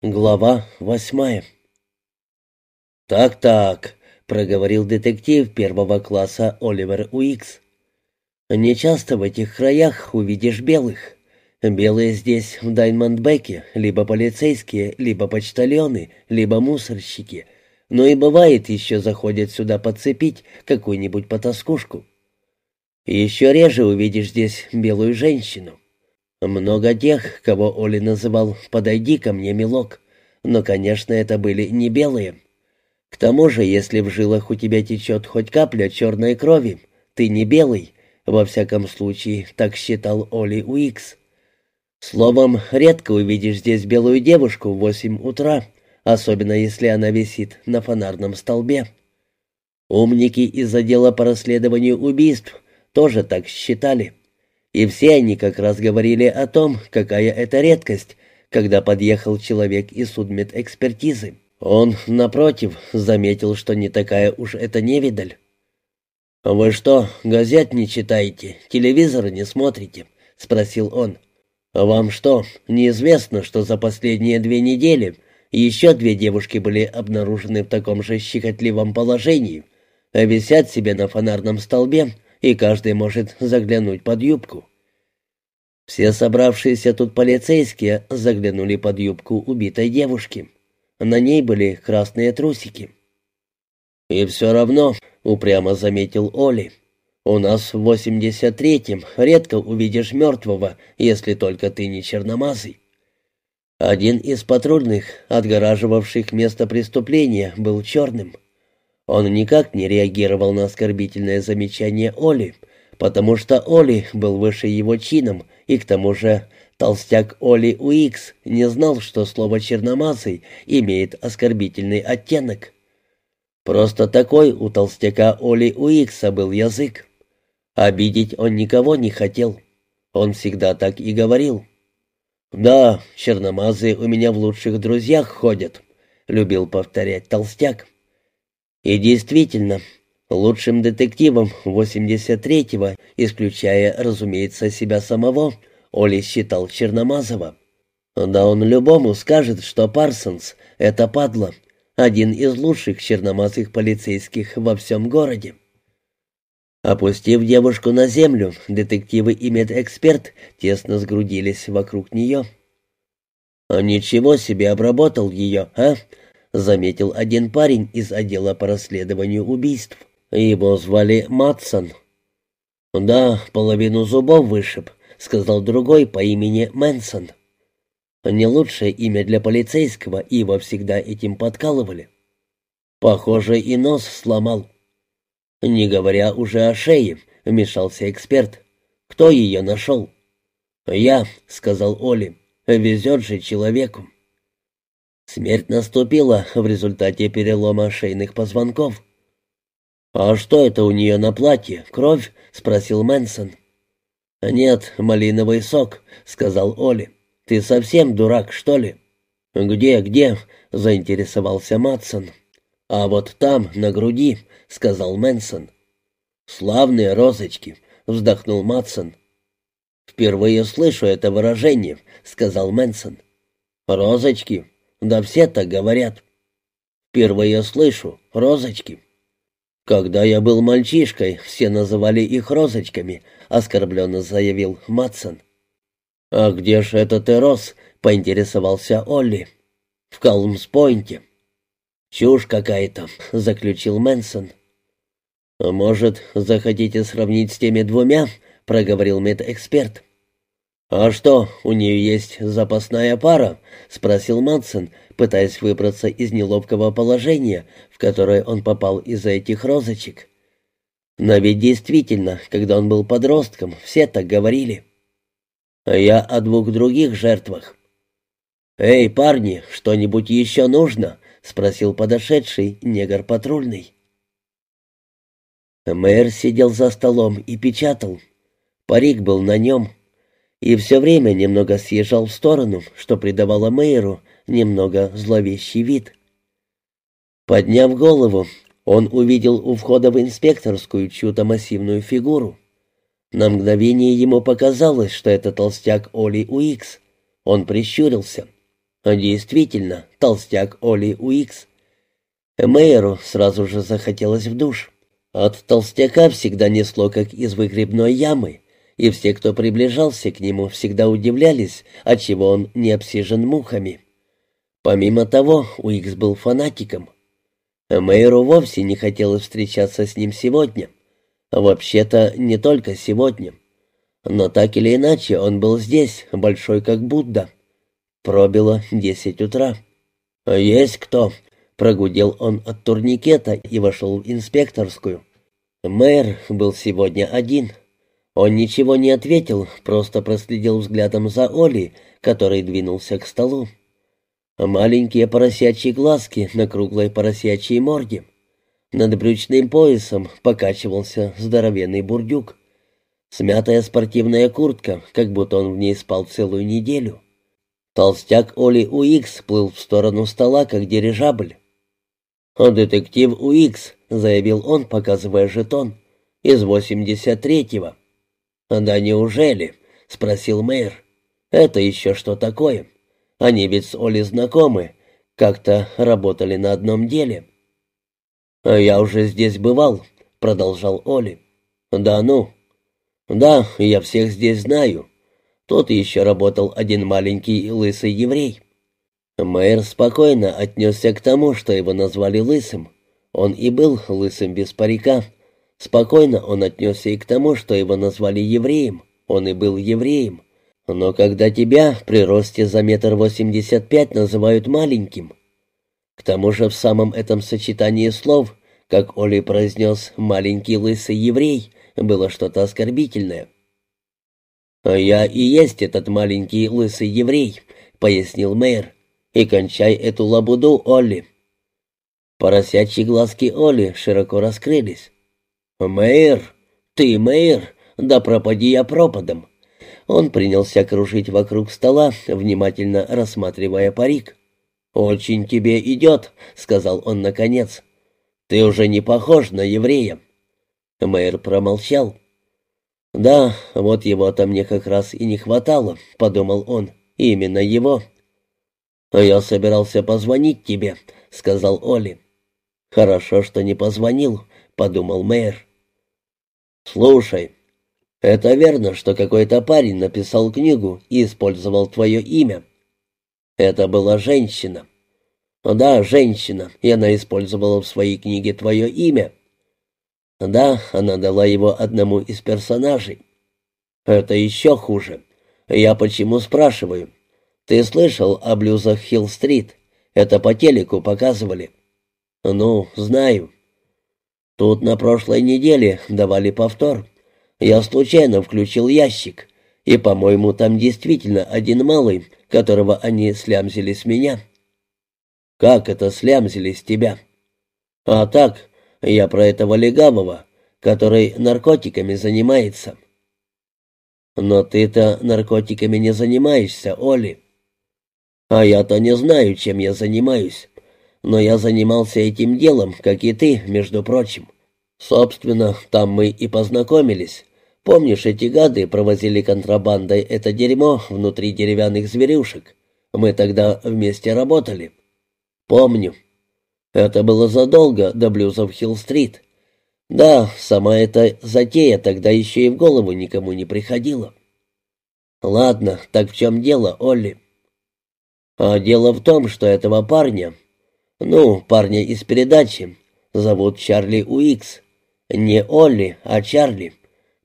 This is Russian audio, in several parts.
Глава восьмая «Так-так», — проговорил детектив первого класса Оливер Уикс. «Не часто в этих краях увидишь белых. Белые здесь, в Даймондбеке, либо полицейские, либо почтальоны, либо мусорщики. Но и бывает еще заходят сюда подцепить какую-нибудь потаскушку. Еще реже увидишь здесь белую женщину». Много тех, кого Оли называл «подойди ко мне, милок», но, конечно, это были не белые. К тому же, если в жилах у тебя течет хоть капля черной крови, ты не белый, во всяком случае, так считал Оли Уикс. Словом, редко увидишь здесь белую девушку в восемь утра, особенно если она висит на фонарном столбе. Умники из отдела по расследованию убийств тоже так считали. И все они как раз говорили о том, какая это редкость, когда подъехал человек из судмедэкспертизы. Он, напротив, заметил, что не такая уж это невидаль. «Вы что, газет не читаете, телевизор не смотрите?» — спросил он. «Вам что, неизвестно, что за последние две недели еще две девушки были обнаружены в таком же щекотливом положении, а висят себе на фонарном столбе и каждый может заглянуть под юбку. Все собравшиеся тут полицейские заглянули под юбку убитой девушки. На ней были красные трусики. «И все равно», — упрямо заметил Оли, — «у нас в 83-м редко увидишь мертвого, если только ты не черномазый». Один из патрульных, отгораживавших место преступления, был черным — он никак не реагировал на оскорбительное замечание Оли, потому что Оли был выше его чином, и к тому же толстяк Оли Уикс не знал, что слово «черномазый» имеет оскорбительный оттенок. Просто такой у толстяка Оли Уикса был язык. Обидеть он никого не хотел. Он всегда так и говорил. «Да, черномазые у меня в лучших друзьях ходят», — любил повторять толстяк. И действительно, лучшим детективом 83-го, исключая, разумеется, себя самого, Оли считал Черномазова. Да он любому скажет, что Парсонс — это падла, один из лучших черномазых полицейских во всем городе. Опустив девушку на землю, детективы и медэксперт тесно сгрудились вокруг нее. «А ничего себе обработал ее, а?» — заметил один парень из отдела по расследованию убийств. Его звали Матсон. «Да, половину зубов вышиб», — сказал другой по имени Мэнсон. Не лучшее имя для полицейского, его всегда этим подкалывали. Похоже, и нос сломал. Не говоря уже о шее, вмешался эксперт. Кто ее нашел? «Я», — сказал Оли, — «везет же человеку». Смерть наступила в результате перелома шейных позвонков. «А что это у нее на платье? Кровь?» — спросил Мэнсон. «Нет, малиновый сок», — сказал Оли. «Ты совсем дурак, что ли?» «Где, где?» — заинтересовался Матсон. «А вот там, на груди», — сказал Мэнсон. «Славные розочки», — вздохнул Матсон. «Впервые слышу это выражение», — сказал Мэнсон. «Розочки? Да все так говорят. Впервые слышу розочки. Когда я был мальчишкой, все называли их розочками, оскорбленно заявил Матсон. А где же это ты рос? поинтересовался Олли. В Калмс-Пойнте. Чушь какая-то, заключил Мэнсон. «А «Может, захотите сравнить с теми двумя?» — проговорил медэксперт. «А что, у нее есть запасная пара?» — спросил Мадсон, пытаясь выбраться из неловкого положения, в которое он попал из-за этих розочек. Но ведь действительно, когда он был подростком, все так говорили. А я о двух других жертвах. «Эй, парни, что-нибудь еще нужно?» — спросил подошедший негр патрульный. Мэр сидел за столом и печатал. Парик был на нем, и все время немного съезжал в сторону, что придавало Мэйру немного зловещий вид. Подняв голову, он увидел у входа в инспекторскую чью-то массивную фигуру. На мгновение ему показалось, что это толстяк Оли Уикс. Он прищурился. Действительно, толстяк Оли Уикс. Мэйеру сразу же захотелось в душ. От толстяка всегда несло, как из выгребной ямы, и все, кто приближался к нему, всегда удивлялись, отчего он не обсижен мухами. Помимо того, Уикс был фанатиком. Мэйру вовсе не хотелось встречаться с ним сегодня. Вообще-то, не только сегодня. Но так или иначе, он был здесь, большой как Будда. Пробило десять утра. «Есть кто?» — прогудел он от турникета и вошел в инспекторскую. Мэр был сегодня один. Он ничего не ответил, просто проследил взглядом за Оли, который двинулся к столу. Маленькие поросячьи глазки на круглой поросячьей морде. Над брючным поясом покачивался здоровенный бурдюк. Смятая спортивная куртка, как будто он в ней спал целую неделю. Толстяк Оли Уикс плыл в сторону стола, как дирижабль. «Детектив Уикс», — заявил он, показывая жетон, — «из восемьдесят третьего». «Да неужели?» — спросил мэр. «Это еще что такое? Они ведь с Оли знакомы, как-то работали на одном деле». «Я уже здесь бывал», — продолжал Оли. «Да ну?» «Да, я всех здесь знаю. Тут еще работал один маленький лысый еврей». Мэр спокойно отнесся к тому, что его назвали лысым. Он и был лысым без парика. Спокойно он отнесся и к тому, что его назвали евреем. Он и был евреем. Но когда тебя при росте за метр восемьдесят пять называют маленьким... К тому же в самом этом сочетании слов, как Оли произнес «маленький лысый еврей», было что-то оскорбительное. «А «Я и есть этот маленький лысый еврей», — пояснил мэр. «И кончай эту лабуду, Олли». Поросячьи глазки Оли широко раскрылись. «Мэйр! Ты, мэйр! Да пропади я пропадом!» Он принялся кружить вокруг стола, внимательно рассматривая парик. «Очень тебе идет», — сказал он наконец. «Ты уже не похож на еврея». Мэйр промолчал. «Да, вот его-то мне как раз и не хватало», — подумал он. «Именно его». «А я собирался позвонить тебе», — сказал Оли. «Хорошо, что не позвонил», — подумал мэр. «Слушай, это верно, что какой-то парень написал книгу и использовал твое имя?» «Это была женщина». «Да, женщина, и она использовала в своей книге твое имя». «Да, она дала его одному из персонажей». «Это еще хуже. Я почему спрашиваю? Ты слышал о блюзах Хилл-стрит? Это по телеку показывали». «Ну, знаю». Тут на прошлой неделе давали повтор. Я случайно включил ящик, и, по-моему, там действительно один малый, которого они слямзили с меня. Как это слямзили с тебя? А так, я про этого легавого, который наркотиками занимается. Но ты-то наркотиками не занимаешься, Оли. А я-то не знаю, чем я занимаюсь но я занимался этим делом, как и ты, между прочим. Собственно, там мы и познакомились. Помнишь, эти гады провозили контрабандой это дерьмо внутри деревянных зверюшек? Мы тогда вместе работали. Помню. Это было задолго до блюзов Хилл-стрит. Да, сама эта затея тогда еще и в голову никому не приходила. Ладно, так в чем дело, Олли? А дело в том, что этого парня «Ну, парня из передачи. Зовут Чарли Уикс. Не Олли, а Чарли.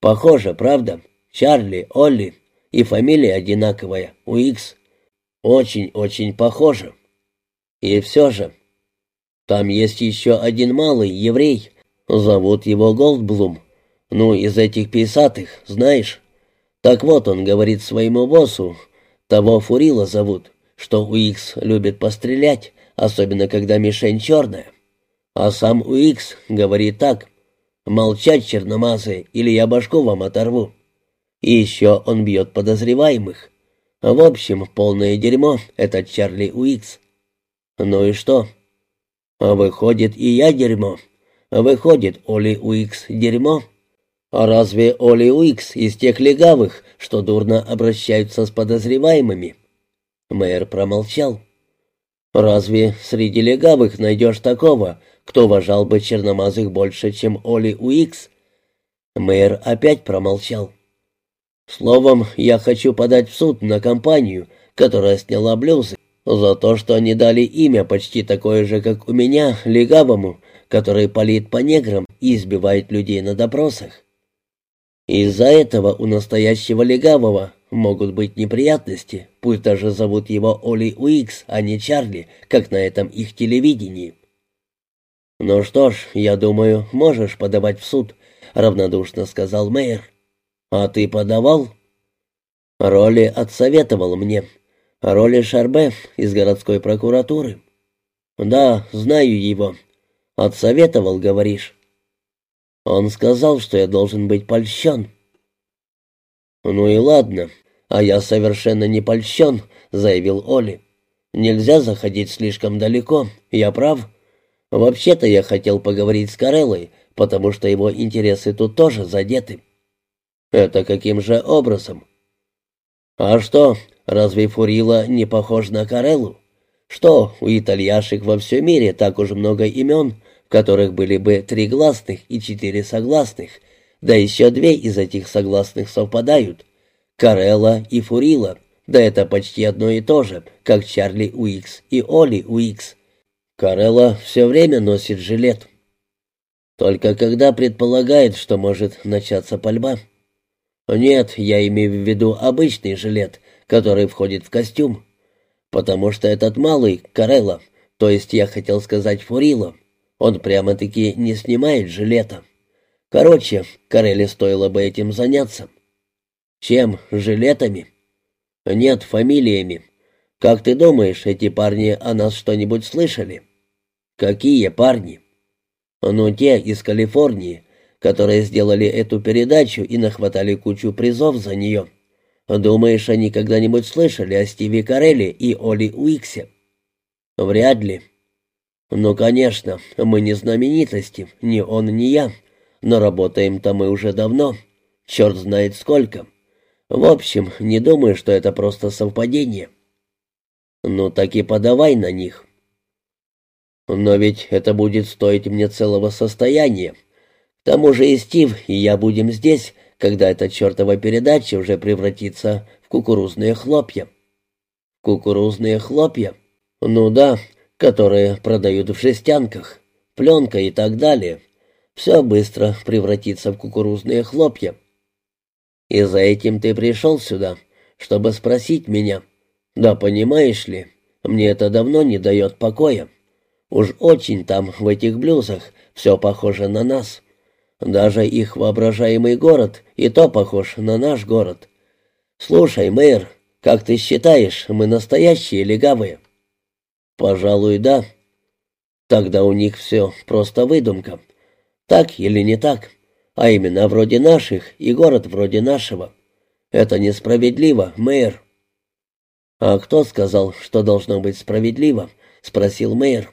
Похоже, правда? Чарли, Олли. И фамилия одинаковая, Уикс. Очень-очень похоже. И все же. Там есть еще один малый еврей. Зовут его Голдблум. Ну, из этих писатых, знаешь. Так вот, он говорит своему боссу, того Фурила зовут, что Уикс любит пострелять, особенно когда мишень черная. А сам Уикс говорит так, «Молчать, черномазые, или я башку вам оторву». И еще он бьет подозреваемых. В общем, полное дерьмо этот Чарли Уикс. Ну и что? Выходит, и я дерьмо. Выходит, Оли Уикс дерьмо. А разве Оли Уикс из тех легавых, что дурно обращаются с подозреваемыми? Мэр промолчал. Разве среди легавых найдешь такого, кто уважал бы черномазых больше, чем Оли Уикс?» Мэр опять промолчал. «Словом, я хочу подать в суд на компанию, которая сняла блюзы, за то, что они дали имя почти такое же, как у меня, легавому, который палит по неграм и избивает людей на допросах. Из-за этого у настоящего легавого могут быть неприятности, пусть даже зовут его Оли Уикс, а не Чарли, как на этом их телевидении. «Ну что ж, я думаю, можешь подавать в суд», — равнодушно сказал мэр. «А ты подавал?» Роли отсоветовал мне. Роли Шарбе из городской прокуратуры. «Да, знаю его. Отсоветовал, говоришь?» Он сказал, что я должен быть польщен. «Ну и ладно, а я совершенно не польщен», — заявил Оли. «Нельзя заходить слишком далеко, я прав. Вообще-то я хотел поговорить с Кареллой, потому что его интересы тут тоже задеты». «Это каким же образом?» «А что, разве Фурила не похож на Кареллу? Что, у итальяшек во всем мире так уж много имен, в которых были бы три гласных и четыре согласных, да еще две из этих согласных совпадают. Карелла и Фурила, да это почти одно и то же, как Чарли Уикс и Оли Уикс. Карелла все время носит жилет. Только когда предполагает, что может начаться пальба. Нет, я имею в виду обычный жилет, который входит в костюм. Потому что этот малый, Карелла, то есть я хотел сказать Фурила, он прямо-таки не снимает жилета. Короче, Карелли стоило бы этим заняться. Чем? Жилетами? Нет, фамилиями. Как ты думаешь, эти парни о нас что-нибудь слышали? Какие парни? Ну, те из Калифорнии, которые сделали эту передачу и нахватали кучу призов за нее. Думаешь, они когда-нибудь слышали о Стиве Карелли и Оли Уиксе? Вряд ли. «Ну, конечно, мы не знаменитости, ни он, ни я, но работаем-то мы уже давно, черт знает сколько. В общем, не думаю, что это просто совпадение». «Ну, так и подавай на них». «Но ведь это будет стоить мне целого состояния. К тому же и Стив, и я будем здесь, когда эта чертова передача уже превратится в кукурузные хлопья». «Кукурузные хлопья?» «Ну да, которые продают в жестянках, пленка и так далее. Все быстро превратится в кукурузные хлопья. И за этим ты пришел сюда, чтобы спросить меня. Да понимаешь ли, мне это давно не дает покоя. Уж очень там, в этих блюзах, все похоже на нас. Даже их воображаемый город и то похож на наш город. Слушай, мэр, как ты считаешь, мы настоящие легавые?» «Пожалуй, да. Тогда у них все просто выдумка. Так или не так? А именно вроде наших и город вроде нашего. Это несправедливо, мэр». «А кто сказал, что должно быть справедливо?» — спросил мэр.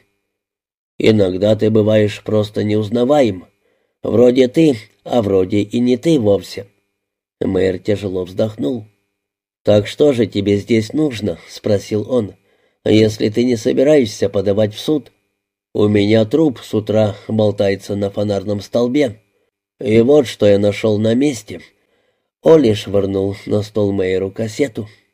«Иногда ты бываешь просто неузнаваем. Вроде ты, а вроде и не ты вовсе». Мэр тяжело вздохнул. «Так что же тебе здесь нужно?» — спросил он. Если ты не собираешься подавать в суд, у меня труп с утра болтается на фонарном столбе. И вот что я нашел на месте. Оли швырнул на стол Мэйру кассету —